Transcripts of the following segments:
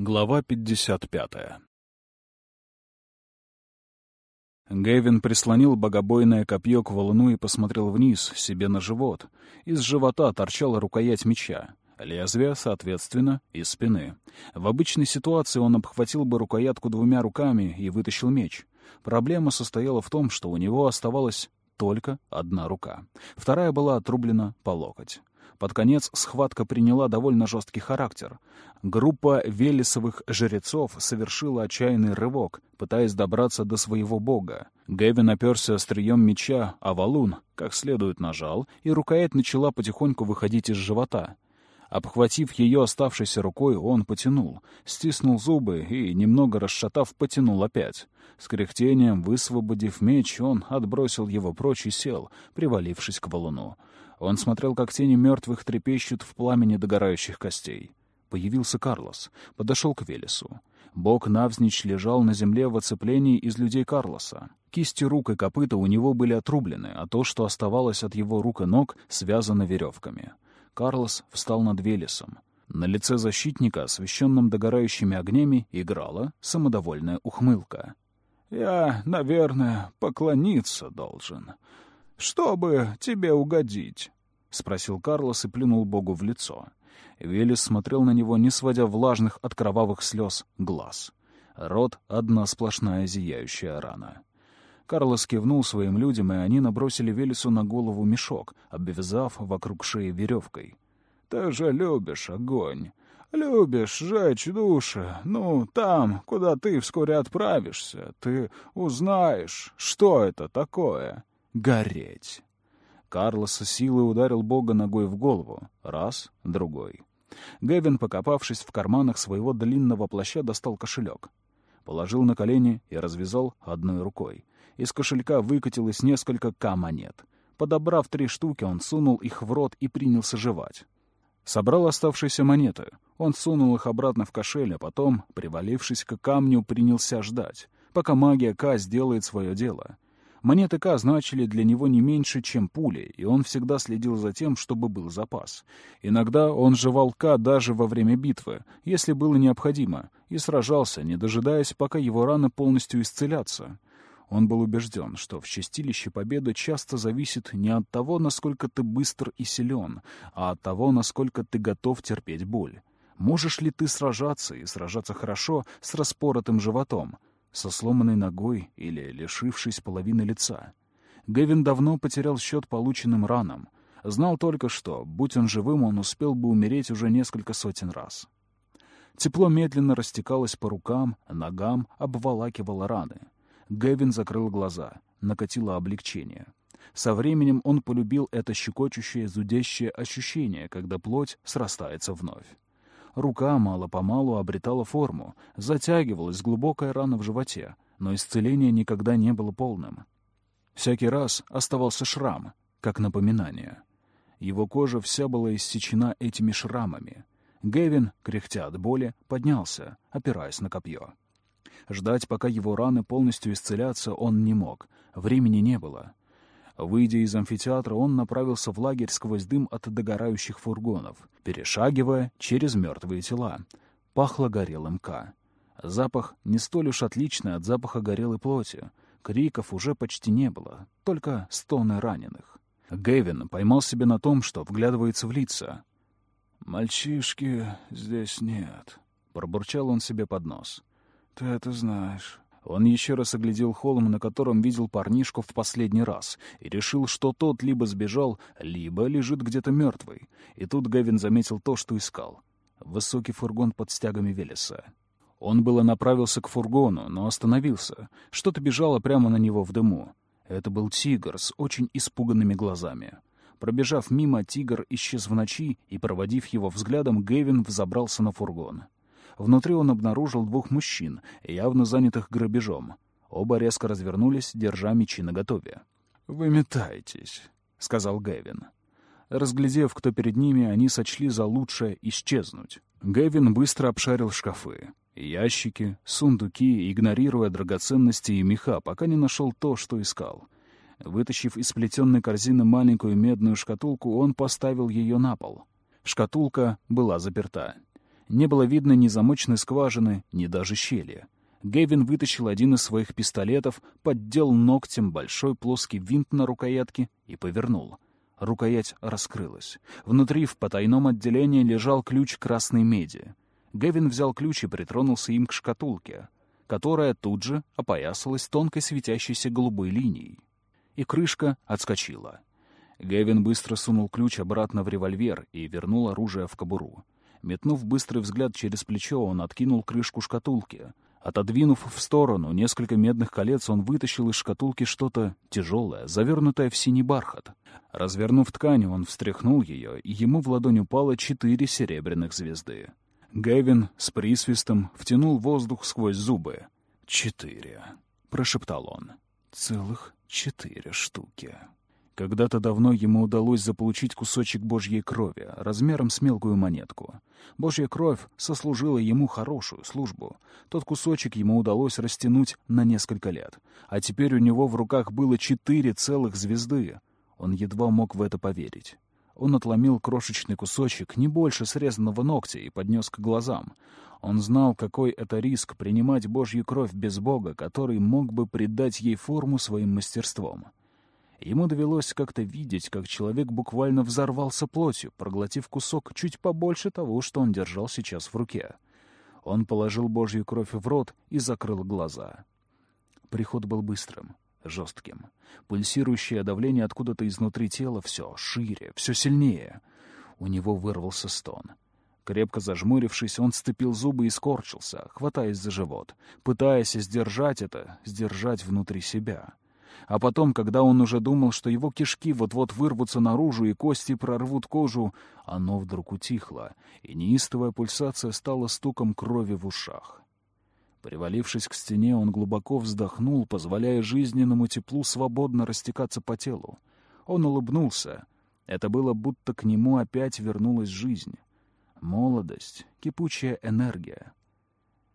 Глава 55 Гэвин прислонил богобойное копье к валуну и посмотрел вниз, себе на живот. Из живота торчала рукоять меча. Лезвие, соответственно, из спины. В обычной ситуации он обхватил бы рукоятку двумя руками и вытащил меч. Проблема состояла в том, что у него оставалась только одна рука. Вторая была отрублена по локоть. Под конец схватка приняла довольно жесткий характер. Группа велесовых жрецов совершила отчаянный рывок, пытаясь добраться до своего бога. Гэвин оперся острием меча, а валун как следует нажал, и рукоять начала потихоньку выходить из живота. Обхватив ее оставшейся рукой, он потянул, стиснул зубы и, немного расшатав, потянул опять. С кряхтением, высвободив меч, он отбросил его прочь и сел, привалившись к валуну. Он смотрел, как тени мертвых трепещут в пламени догорающих костей. Появился Карлос, подошел к Велесу. Бог навзничь лежал на земле в оцеплении из людей Карлоса. Кисти рук и копыта у него были отрублены, а то, что оставалось от его рук и ног, связано веревками. Карлос встал над Велесом. На лице защитника, освещенном догорающими огнями, играла самодовольная ухмылка. «Я, наверное, поклониться должен чтобы тебе угодить?» — спросил Карлос и плюнул Богу в лицо. Велес смотрел на него, не сводя влажных от кровавых слез глаз. Рот — одна сплошная зияющая рана. Карлос кивнул своим людям, и они набросили Велесу на голову мешок, обвязав вокруг шеи веревкой. «Ты же любишь огонь. Любишь жечь души. Ну, там, куда ты вскоре отправишься, ты узнаешь, что это такое гореть. Карлос силой ударил Бога ногой в голову. Раз, другой. Гэвин, покопавшись в карманах своего длинного плаща, достал кошелек. Положил на колени и развязал одной рукой. Из кошелька выкатилось несколько к-монет. Подобрав три штуки, он сунул их в рот и принялся жевать. Собрал оставшиеся монеты. Он сунул их обратно в кошель, а потом, привалившись к камню, принялся ждать, пока магия К сделает свое дело — Монеты К значили для него не меньше, чем пули, и он всегда следил за тем, чтобы был запас. Иногда он жевал К даже во время битвы, если было необходимо, и сражался, не дожидаясь, пока его раны полностью исцелятся. Он был убежден, что в чистилище победа часто зависит не от того, насколько ты быстр и силен, а от того, насколько ты готов терпеть боль. Можешь ли ты сражаться и сражаться хорошо с распоротым животом? Со сломанной ногой или лишившись половины лица. Гэвин давно потерял счет полученным ранам. Знал только что, будь он живым, он успел бы умереть уже несколько сотен раз. Тепло медленно растекалось по рукам, ногам, обволакивало раны. Гэвин закрыл глаза, накатило облегчение. Со временем он полюбил это щекочущее, зудящее ощущение, когда плоть срастается вновь. Рука мало-помалу обретала форму, затягивалась глубокая рана в животе, но исцеление никогда не было полным. Всякий раз оставался шрам, как напоминание. Его кожа вся была иссечена этими шрамами. Гэвин, кряхтя от боли, поднялся, опираясь на копье. Ждать, пока его раны полностью исцелятся, он не мог. Времени не было. Выйдя из амфитеатра, он направился в лагерь сквозь дым от догорающих фургонов, перешагивая через мертвые тела. Пахло горелым К. Запах не столь уж отличный от запаха горелой плоти. Криков уже почти не было, только стоны раненых. Гэвин поймал себя на том, что вглядывается в лица. «Мальчишки здесь нет», — пробурчал он себе под нос. «Ты это знаешь. Он еще раз оглядел холм, на котором видел парнишку в последний раз, и решил, что тот либо сбежал, либо лежит где-то мертвый. И тут Гавин заметил то, что искал. Высокий фургон под стягами Велеса. Он было направился к фургону, но остановился. Что-то бежало прямо на него в дыму. Это был тигр с очень испуганными глазами. Пробежав мимо, тигр исчез в ночи, и, проводив его взглядом, Гэвин взобрался на фургон. Внутри он обнаружил двух мужчин, явно занятых грабежом. Оба резко развернулись, держа мечи наготове. «Вы метаетесь», — сказал Гэвин. Разглядев, кто перед ними, они сочли за лучшее исчезнуть. Гэвин быстро обшарил шкафы. Ящики, сундуки, игнорируя драгоценности и меха, пока не нашел то, что искал. Вытащив из плетенной корзины маленькую медную шкатулку, он поставил ее на пол. Шкатулка была заперта. Не было видно ни замочной скважины, ни даже щели. Гэвин вытащил один из своих пистолетов, поддел ногтем большой плоский винт на рукоятке и повернул. Рукоять раскрылась. Внутри в потайном отделении лежал ключ красной меди. Гэвин взял ключ и притронулся им к шкатулке, которая тут же опоясалась тонкой светящейся голубой линией. И крышка отскочила. Гэвин быстро сунул ключ обратно в револьвер и вернул оружие в кобуру. Метнув быстрый взгляд через плечо, он откинул крышку шкатулки. Отодвинув в сторону несколько медных колец, он вытащил из шкатулки что-то тяжелое, завернутое в синий бархат. Развернув ткань, он встряхнул ее, и ему в ладонь упало четыре серебряных звезды. Гэвин с присвистом втянул воздух сквозь зубы. «Четыре», — прошептал он. «Целых четыре штуки». Когда-то давно ему удалось заполучить кусочек божьей крови, размером с мелкую монетку. Божья кровь сослужила ему хорошую службу. Тот кусочек ему удалось растянуть на несколько лет. А теперь у него в руках было четыре целых звезды. Он едва мог в это поверить. Он отломил крошечный кусочек, не больше срезанного ногтя, и поднес к глазам. Он знал, какой это риск принимать Божью кровь без Бога, который мог бы придать ей форму своим мастерством. Ему довелось как-то видеть, как человек буквально взорвался плотью, проглотив кусок чуть побольше того, что он держал сейчас в руке. Он положил Божью кровь в рот и закрыл глаза. Приход был быстрым, жестким. Пульсирующее давление откуда-то изнутри тела все шире, все сильнее. У него вырвался стон. Крепко зажмурившись, он сцепил зубы и скорчился, хватаясь за живот, пытаясь сдержать это, сдержать внутри себя — а потом, когда он уже думал, что его кишки вот-вот вырвутся наружу и кости прорвут кожу, оно вдруг утихло, и неистовая пульсация стала стуком крови в ушах. Привалившись к стене, он глубоко вздохнул, позволяя жизненному теплу свободно растекаться по телу. Он улыбнулся. Это было будто к нему опять вернулась жизнь. Молодость, кипучая энергия.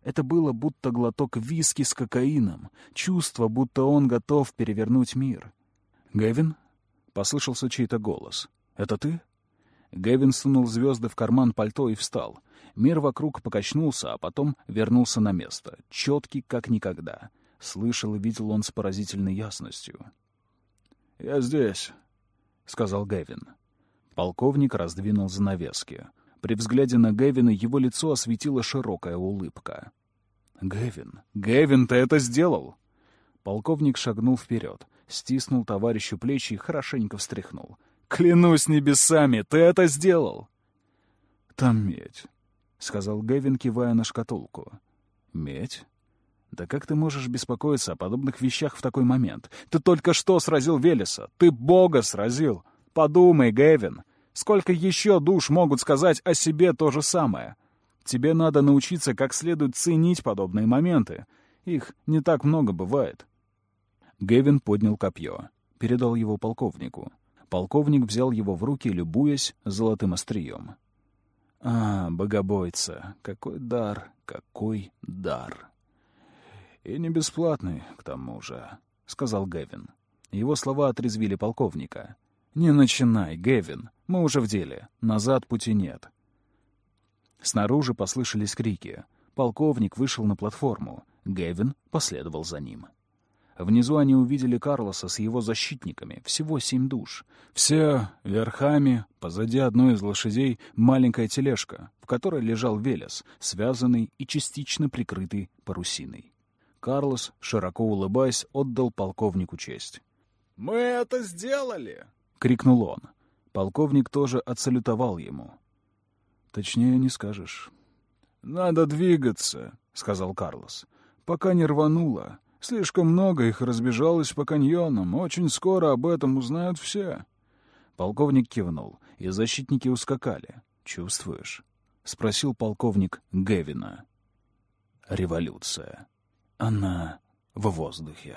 Это было будто глоток виски с кокаином, чувство, будто он готов перевернуть мир. «Гэвин?» — послышался чей-то голос. «Это ты?» Гэвин сунул звезды в карман пальто и встал. Мир вокруг покачнулся, а потом вернулся на место, четкий как никогда. Слышал и видел он с поразительной ясностью. «Я здесь», — сказал Гэвин. Полковник раздвинул занавески. При взгляде на Гэвина его лицо осветила широкая улыбка. «Гэвин, Гэвин, ты это сделал!» Полковник шагнул вперед, стиснул товарищу плечи и хорошенько встряхнул. «Клянусь небесами, ты это сделал!» «Там медь», — сказал Гэвин, кивая на шкатулку. «Медь? Да как ты можешь беспокоиться о подобных вещах в такой момент? Ты только что сразил Велеса! Ты Бога сразил! Подумай, Гэвин! Сколько еще душ могут сказать о себе то же самое? Тебе надо научиться как следует ценить подобные моменты. Их не так много бывает. Гевин поднял копье, передал его полковнику. Полковник взял его в руки, любуясь золотым острием. «А, богобойца, какой дар, какой дар!» «И не бесплатный, к тому же», — сказал Гевин. Его слова отрезвили полковника. «Не начинай, Гевин. Мы уже в деле. Назад пути нет». Снаружи послышались крики. Полковник вышел на платформу. Гевин последовал за ним. Внизу они увидели Карлоса с его защитниками, всего семь душ. Все верхами, позади одной из лошадей маленькая тележка, в которой лежал Велес, связанный и частично прикрытый парусиной. Карлос, широко улыбаясь, отдал полковнику честь. «Мы это сделали!» — крикнул он. Полковник тоже отсалютовал ему. Точнее не скажешь. «Надо двигаться», — сказал Карлос. «Пока не рвануло. Слишком много их разбежалось по каньонам. Очень скоро об этом узнают все». Полковник кивнул, и защитники ускакали. «Чувствуешь?» — спросил полковник Гевина. «Революция. Она в воздухе».